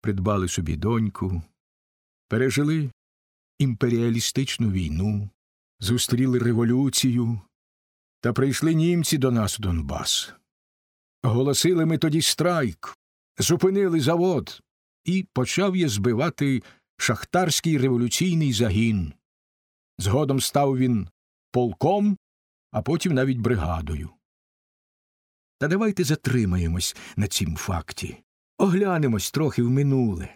придбали собі доньку, пережили імперіалістичну війну, зустріли революцію, та прийшли німці до нас у Донбас. Оголосили ми тоді страйк, зупинили завод, і почав я збивати шахтарський революційний загін. Згодом став він полком, а потім навіть бригадою. Та давайте затримаємось на цім факті, оглянемось трохи в минуле,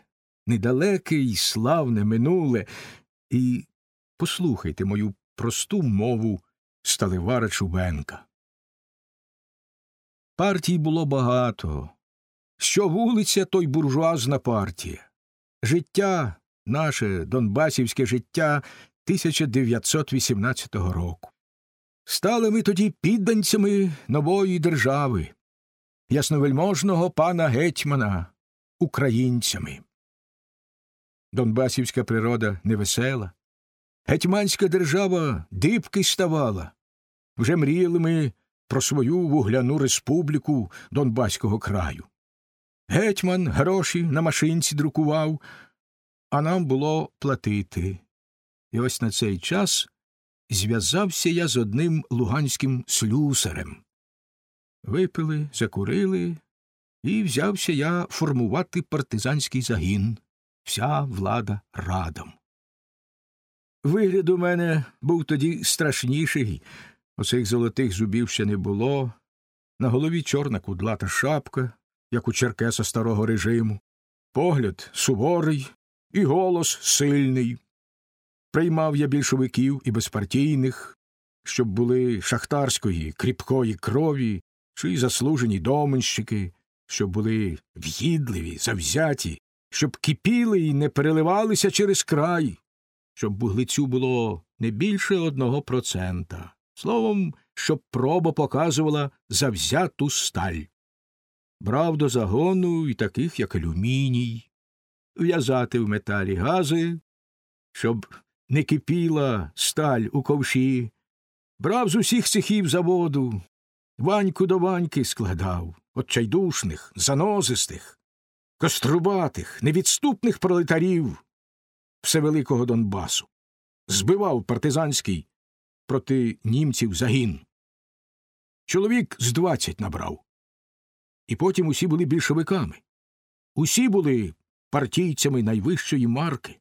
недалеке і славне минуле, і послухайте мою просту мову Сталевара Чубенка. Партій було багато. Що вулиця, то й буржуазна партія. Життя, наше донбасівське життя 1918 року. Стали ми тоді підданцями нової держави, ясновельможного пана гетьмана, українцями. Донбасівська природа невесела. Гетьманська держава дибки ставала. Вже мріяли ми про свою вугляну республіку Донбаського краю. Гетьман гроші на машинці друкував, а нам було платити. І ось на цей час зв'язався я з одним луганським слюсарем. Випили, закурили, і взявся я формувати партизанський загін, вся влада радом. Вигляд у мене був тоді страшніший, оцих золотих зубів ще не було, на голові чорна кудлата шапка, як у черкеса старого режиму, погляд суворий і голос сильний. Приймав я більшовиків і безпартійних, щоб були шахтарської, кріпкої крові, чи заслужені доменщики, щоб були в'їдливі, завзяті, щоб кипіли і не переливалися через край, щоб вуглецю було не більше одного процента. Словом, щоб проба показувала завзяту сталь. Брав до загону і таких, як алюміній, в'язати в металі гази, щоб не кипіла сталь у ковші, брав з усіх цехів заводу, ваньку до ваньки складав, отчайдушних, занозистих, кострубатих, невідступних пролетарів всевеликого Донбасу, збивав партизанський проти німців загін. Чоловік з двадцять набрав. І потім усі були більшовиками. Усі були партійцями найвищої марки,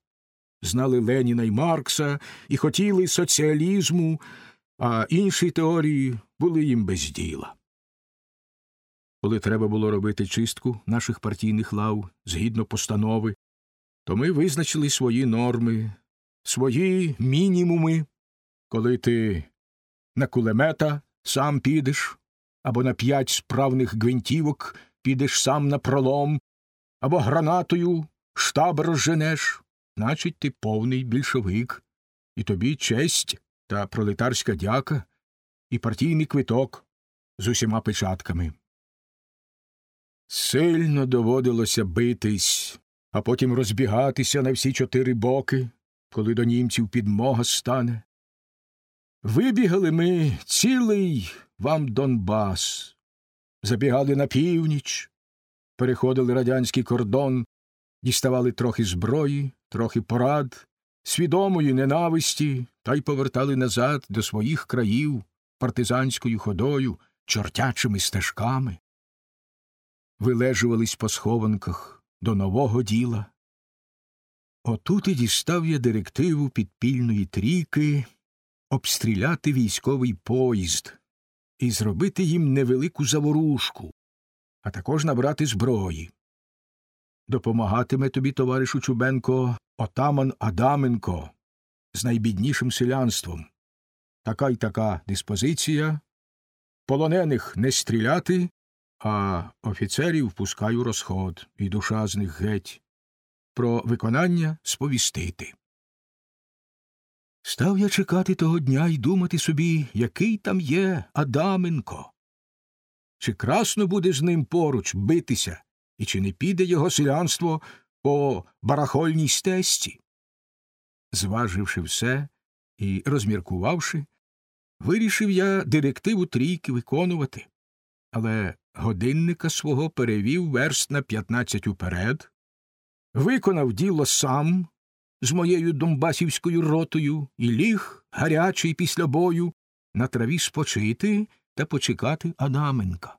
знали Леніна й Маркса і хотіли соціалізму, а інші теорії були їм без діла. Коли треба було робити чистку наших партійних лав згідно постанови, то ми визначили свої норми, свої мінімуми, коли ти на кулемета сам підеш, або на п'ять справних гвинтівок підеш сам на пролом, або гранатою штаб розженеш, значить ти повний більшовик, і тобі честь та пролетарська дяка, і партійний квиток з усіма печатками. Сильно доводилося битись, а потім розбігатися на всі чотири боки, коли до німців підмога стане. Вибігали ми цілий вам Донбас, забігали на північ, переходили радянський кордон, діставали трохи зброї, трохи порад, свідомої ненависті та й повертали назад до своїх країв партизанською ходою, чортячими стежками. Вилежувались по схованках до нового діла. Отут і дістав я директиву підпільної трійки обстріляти військовий поїзд і зробити їм невелику заворушку, а також набрати зброї. Допомагатиме тобі, товаришу Чубенко, отаман Адаменко з найбіднішим селянством. Така й така диспозиція. Полонених не стріляти, а офіцерів пускаю розход, і душа з них геть. Про виконання сповістити. Став я чекати того дня і думати собі, який там є Адаменко. Чи красно буде з ним поруч битися, і чи не піде його селянство по барахольній стесті? Зваживши все і розміркувавши, вирішив я директиву трійки виконувати, але годинника свого перевів верст на п'ятнадцять уперед, виконав діло сам з моєю донбасівською ротою і ліг, гарячий після бою, на траві спочити та почекати Адаменка.